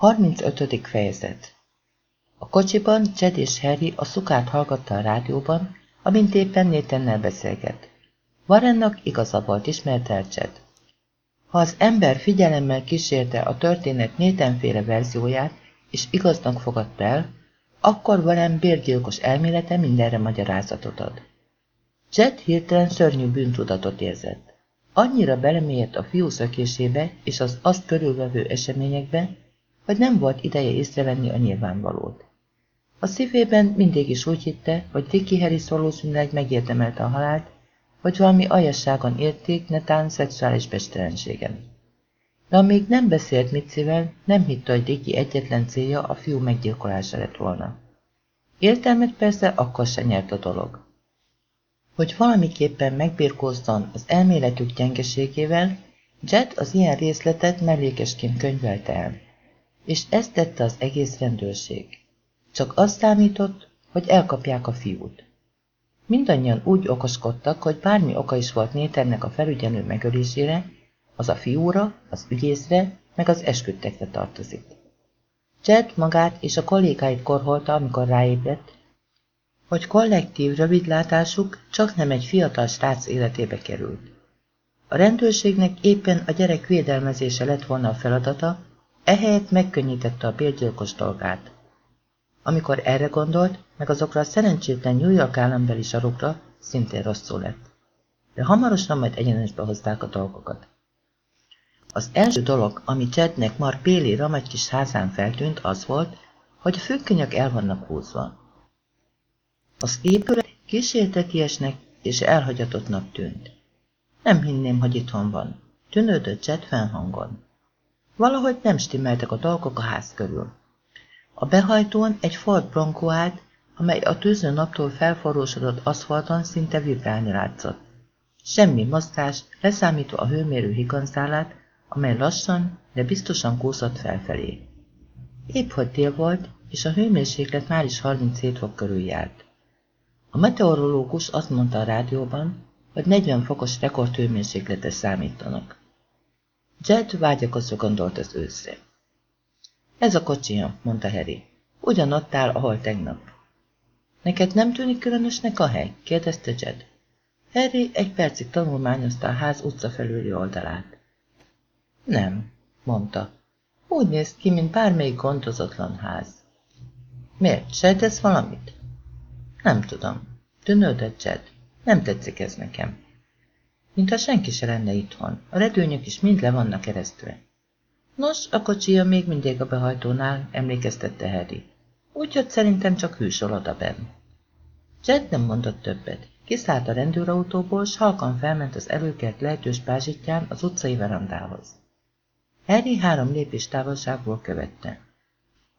35. fejezet A kocsiban Jed és Harry a szukát hallgatta a rádióban, amint éppen Nathannel beszélget. Warrennak igaza volt, ismerte el Jed. Ha az ember figyelemmel kísérte a történet Nathanféle verzióját, és igaznak fogadta el, akkor Warren bérgyilkos elmélete mindenre magyarázatot ad. Jed hirtelen szörnyű bűntudatot érzett. Annyira belemélyedt a fiú szökésébe és az azt körülvevő eseményekbe, hogy nem volt ideje észrevenni a nyilvánvalót. A szívében mindig is úgy hitte, hogy Dicky Harris valószínűleg megérdemelte a halált, vagy valami aljasságon érték, netán szexuális bestelenségen. De amíg nem beszélt Mitzivel, nem hitte, hogy Dicky egyetlen célja a fiú meggyilkolása lett volna. Értelmet persze akkor se nyert a dolog. Hogy valamiképpen megbirkózzon az elméletük gyengeségével, Jet az ilyen részletet mellékesként könyvelte el és ezt tette az egész rendőrség. Csak azt számított, hogy elkapják a fiút. Mindannyian úgy okoskodtak, hogy bármi oka is volt Néternek a felügyelő megölésére, az a fiúra, az ügyészre, meg az esküdtekre tartozik. Jed magát és a kollégáit korholta, amikor ráébredt, hogy kollektív rövidlátásuk csak nem egy fiatal srác életébe került. A rendőrségnek éppen a gyerek védelmezése lett volna a feladata, Ehelyett megkönnyítette a bérgyilkos dolgát. Amikor erre gondolt, meg azokra a szerencsétlen New York állambeli sarokra, szintén rosszul lett. De hamarosan majd egyenesbe hozták a dolgokat. Az első dolog, ami Chadnek Mark Bailey ramagy kis házán feltűnt, az volt, hogy a főkönyök el vannak húzva. Az épület kísértetiesnek és elhagyatottnak tűnt. Nem hinném, hogy itthon van. Tűnődött Chad fennhangon. Valahogy nem stimmeltek a dolgok a ház körül. A behajtón egy Ford Bronco állt, amely a tűző naptól felforrósodott aszfalton szinte vibrálni látszott. Semmi mozgás, leszámítva a hőmérő higanzálát, amely lassan, de biztosan kúszott felfelé. Épp hogy tél volt, és a hőmérséklet már is 37 fok körül járt. A meteorológus azt mondta a rádióban, hogy 40 fokos rekordhőmérsékletes számítanak. Jed vágyakozva gondolt az őszre. Ez a kocsija, mondta Harry. Ugyanott áll, ahol tegnap. Neked nem tűnik különösnek a hely? kérdezte Jed. Harry egy percig tanulmányozta a ház utca felüli oldalát. Nem, mondta. Úgy néz ki, mint bármelyik gondozatlan ház. Miért? Sejtesz valamit? Nem tudom. Tűnődött Jed. Nem tetszik ez nekem mintha senki se lenne itthon. A redőnyök is mind le vannak keresztül. Nos, a kocsija még mindig a behajtónál, emlékeztette Harry. Úgyhogy szerintem csak hűsol oda. Jed nem mondott többet. Kiszállt a rendőrautóból, s halkan felment az előkert lejtős pázsitján az utcai verandához. Harry három lépés távolságból követte.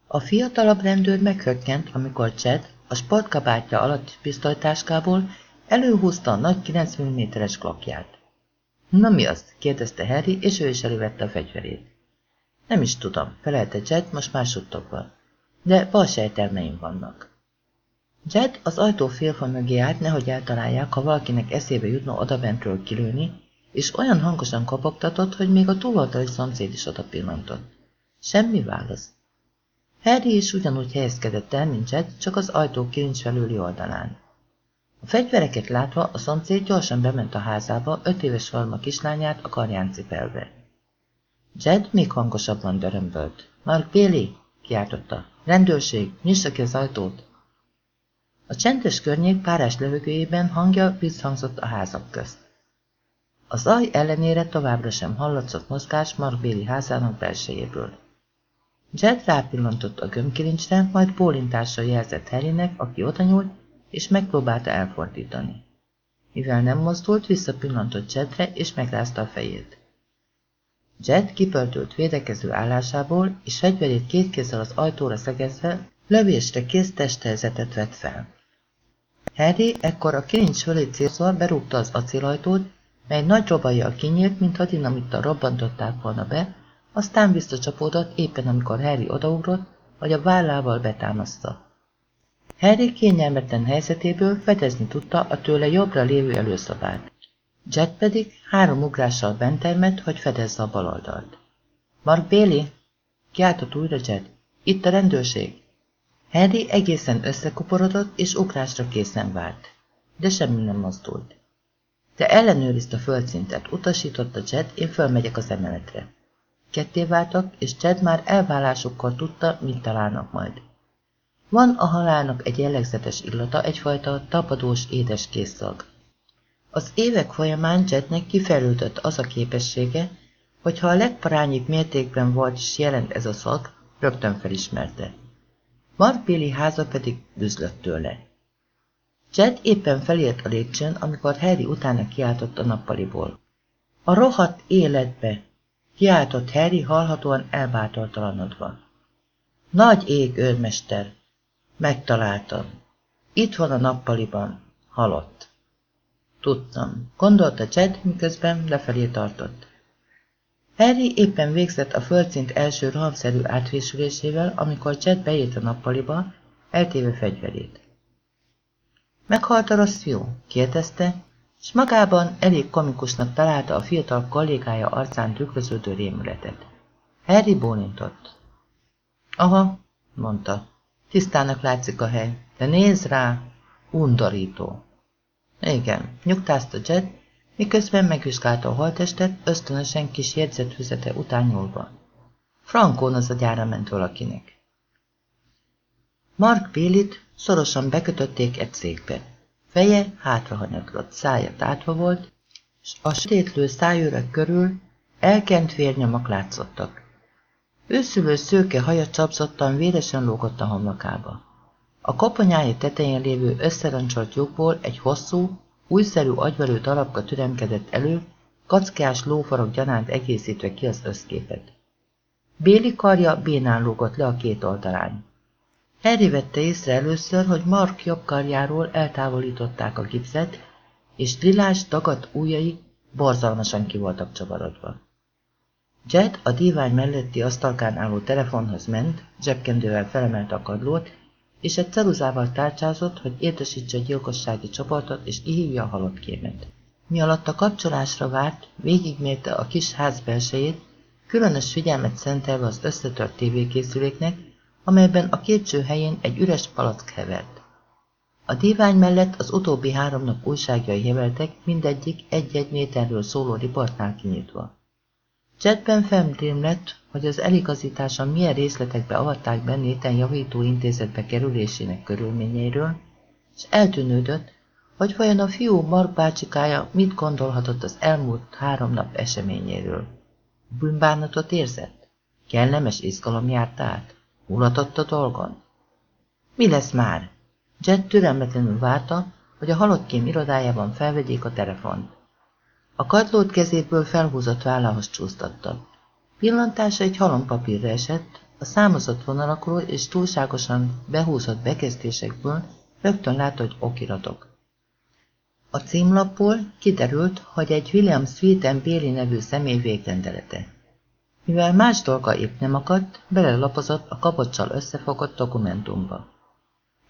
A fiatalabb rendőr meghökkent, amikor Chad a sportkabátja alatt pisztolytáskából Előhúzta a nagy 9 mm-es klokját. Na mi az? kérdezte Harry, és ő is elővette a fegyverét. Nem is tudom, felelte Jed, most suttogva. De bal sejtelmeim vannak. Jed az ajtó félfa mögé állt, nehogy eltalálják, ha valakinek eszébe jutna odabentről kilőni, és olyan hangosan kopogtatott, hogy még a túloldali szomszéd is oda pillantott. Semmi válasz. Harry is ugyanúgy helyezkedett el, mint Jed, csak az ajtó kilincs felüli oldalán. A fegyvereket látva a szomszéd gyorsan bement a házába, öt éves Valma kislányát a karján cipelve. Jed még hangosabban dörömbölt. Mark Bailey! kiáltotta. Rendőrség, nyissa ki az ajtót! A csendes környék párás levegőjében hangja visszhangzott a házak közt. Az aj ellenére továbbra sem hallatszott mozgás Mark Bailey házának belsejéből. Jed rápillantott a gömbkilincsre, majd bólintással jelzett Harrynek, aki oda nyúlt, és megpróbálta elfordítani. Mivel nem mozdult, visszapillantott Jedre, és megrázta a fejét. Jed kipöltült védekező állásából, és fegyverét két kézzel az ajtóra szegezve, lövésre kész testhelyezetet vett fel. Harry ekkor a kilincs fölé célzva berúgta az acélajtót, mely nagy a kinyílt, mintha dinamitta robbantották volna be, aztán visszacsapódott éppen amikor Harry odaugrott, vagy a vállával betámaszta. Harry kényelmetlen helyzetéből fedezni tudta a tőle jobbra lévő előszobát. Jet pedig három ugrással bent termett, hogy fedezze a baloldalt. Mark Bailey? Kiáltott újra Jed. Itt a rendőrség. Harry egészen összekuporodott, és ugrásra készen várt. De semmi nem mozdult. Te ellenőrizd a földszintet, utasította Jed, én fölmegyek az emeletre. Ketté váltak, és Jed már elválásukkor tudta, mit találnak majd. Van a halálnak egy jellegzetes illata, egyfajta tapadós édes készszag. Az évek folyamán Jednek kifejlődött az a képessége, hogy ha a legparányibb mértékben volt is jelent ez a szag, rögtön felismerte. Mark Billy háza pedig düzlött tőle. Jed éppen felért a lépcsőn, amikor Harry utána kiáltott a nappaliból. A rohadt életbe! Kiáltott Harry hallhatóan elbátortalanodva. Nagy ég, őrmester! Megtaláltam. Itt van a nappaliban. Halott. Tudtam, gondolta Jed, miközben lefelé tartott. Harry éppen végzett a földszint első rohamszerű átvésülésével, amikor Jed beért a nappaliba, eltéve fegyverét. Meghalt a rossz fiú? kérdezte, és magában elég komikusnak találta a fiatal kollégája arcán tükröződő rémületet. Harry bólintott. Aha, mondta. Tisztának látszik a hely, de nézd rá, undorító. Igen, nyugtázta Jed, miközben megvizsgálta a holtestet, ösztönösen kis jegyzetfüzete után nyúlva. Frankón az a gyára ment valakinek. Mark Bélit szorosan bekötötték egy székbe. Feje hátrahanyatlott, szája tátva volt, és a sötétlő szájőrök körül elkent vérnyomak látszottak. Őszülő szőke haja csapzottan véresen lógott a homlokába. A koponyája tetején lévő összerancsolt lyukból egy hosszú, újszerű agyvelő darabka türemkedett elő, kackás lófarok gyanánt egészítve ki az összképet. Béli karja bénán lógott le a két oldalán. Harry vette észre először, hogy Mark jobb karjáról eltávolították a gipszet, és lilás dagadt ujjai borzalmasan ki voltak csavarodva. Jed a dívány melletti asztalkán álló telefonhoz ment, zsebkendővel felemelt a kadlót, és egy ceruzával tárcsázott, hogy értesítse a gyilkossági csoportot, és kihívja a halott kémet. Mi alatt a kapcsolásra várt, végigmérte a kis ház belsejét, különös figyelmet szentelve az összetört tévékészüléknek, amelyben a képcső helyén egy üres palack hevert. A dívány mellett az utóbbi három nap újságjai heveltek, mindegyik egy-egy méterről szóló riportnál kinyitva. Csetben femdém lett, hogy az eligazításon milyen részletekbe avatták be Néten javító intézetbe kerülésének körülményeiről, és eltűnődött, hogy vajon a fiú Mark bácsikája mit gondolhatott az elmúlt három nap eseményéről. Bűnbánatot érzett? Kellemes izgalom járt át? Mulatott a dolgon? Mi lesz már? Jet türelmetlenül várta, hogy a halottkém irodájában felvegyék a telefont. A kadlót kezéből felhúzott vállához csúsztatta. Pillantása egy halompapírra esett, a számozott vonalakról és túlságosan behúzott bekezdésekből rögtön hogy okiratok. A címlapból kiderült, hogy egy William Sweeten Béli nevű személy végrendelete. Mivel más dolga épp nem akadt, belelapozott a kapocsal összefogott dokumentumba.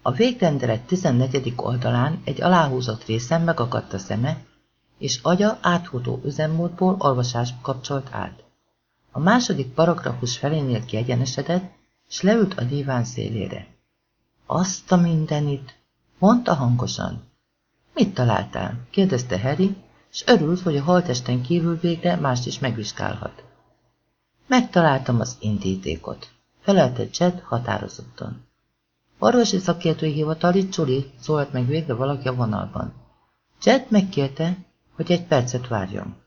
A végrendelet 14. oldalán egy aláhúzott részen megakadt a szeme, és agya áthútó üzemmódból olvasásba kapcsolt át. A második paragrafus felénél kiegyenesedett, és leült a díván szélére. Azt a mindenit, mondta hangosan. Mit találtál? kérdezte Harry, és örült, hogy a haltesten kívül végre mást is megvizsgálhat. Megtaláltam az indítékot, felelte Chad határozottan. Orvosi szakértői hivatali Csuli szólt meg végre valaki a vonalban. Chad megkérte, hogy egy percet várjon.